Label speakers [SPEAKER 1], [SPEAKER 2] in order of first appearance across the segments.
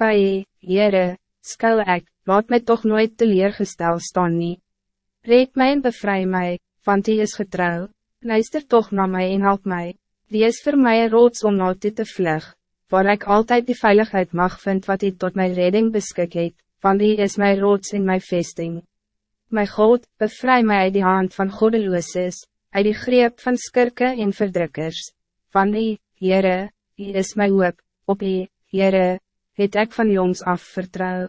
[SPEAKER 1] Bij, Heere, skuil ek, laat mij toch nooit teleurgestel staan nie. Red mij en bevry mij, want die is getrouw. Luister toch naar mij en help mij. Die is mij een rots om na te vlug, waar ik altijd die veiligheid mag vind wat hij tot mijn redding beskik het, want die is mijn rots in mijn vesting. My God, bevry mij uit die hand van godelooses, uit die greep van skirke en verdrukkers. Van die, Heere, die is my hoop, op die, Heere, het ek van jongs af vertrouw.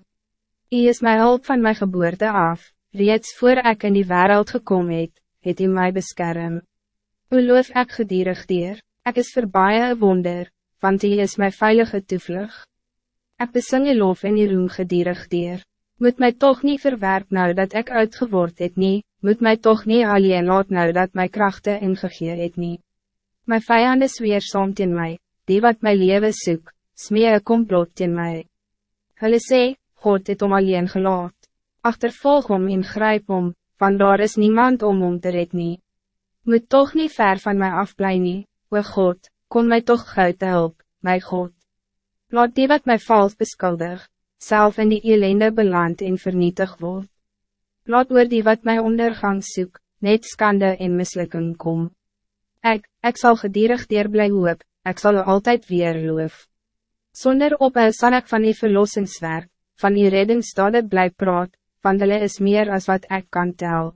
[SPEAKER 1] Die is my hulp van mijn geboorte af, reeds voor ik in die wereld gekomen het, het hy my beskerm. O loof ek gedierig dier, ek is voorbij een wonder, want die is mijn veilige toevlug. Ek besing die lof en die roem gedierig dier moet mij toch niet verwerp nou dat ik uitgeword het nie, moet mij toch niet alleen laat nou dat mijn krachten ingegeer het nie. My vijand is weer somt in mij, die wat mijn leven soek, smee een complot in mij. Hulle sê, God het om alleen gelaat, achtervolg om en grijp om, want daar is niemand om om te red nie. Moet toch niet ver van mij afblij nie, o God, kom mij toch gauw te help, my God. Laat die wat mij vals beskuldig, zelf in die ellende beland en vernietig word. Laat oor die wat mij ondergang soek, net skande en mislukking kom. Ik, ik zal gedierig dier bly hoop, ik zal altijd weer loof. Zonder op sal ek van die verlossingswerk, van die reddingsstade bly praat, van hulle is meer als wat ik kan tel.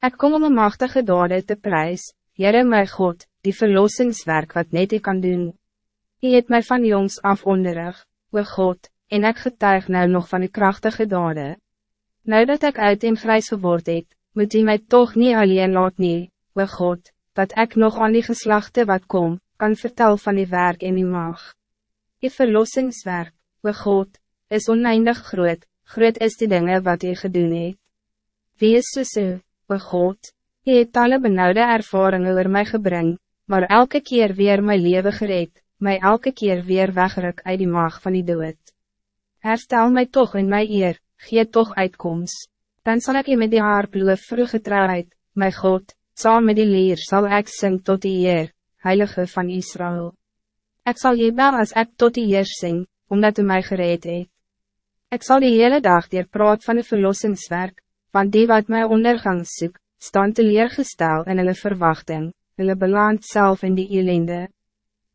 [SPEAKER 1] Ik kom om een machtige dade te prijs, Jere my God, die verlossingswerk wat net ik kan doen. Je het mij van jongs af onderrig, o God, en ik getuig nou nog van de krachtige dade. Nou dat ik uit in grijs geword het, moet hij mij toch niet alleen laat nie, o God, dat ik nog aan die geslachten wat kom, kan vertel van die werk in die mag. Die verlossingswerk, o God, is oneindig groot, groot is die dingen wat hij gedoen het. Wie is so so, o God, je het alle benauwde ervaringen oor mij gebring, maar elke keer weer mijn leven gereed, mij elke keer weer wegruk uit die mag van die dood. Herstel mij toch in mijn eer, gee toch uitkomst. Dan zal ik je met die harp loof vroegetrouwheid, mijn God, saam met die leer zal ik zing tot die eer, Heilige van Israël. Ik zal je bel als ik tot die eer zing, omdat u mij gereed het. Ik zal die hele dag dier praat van de verlossingswerk, van die wat mij ondergang soek, staan te leergestel in hulle verwachting, hulle beland zelf in die ellende.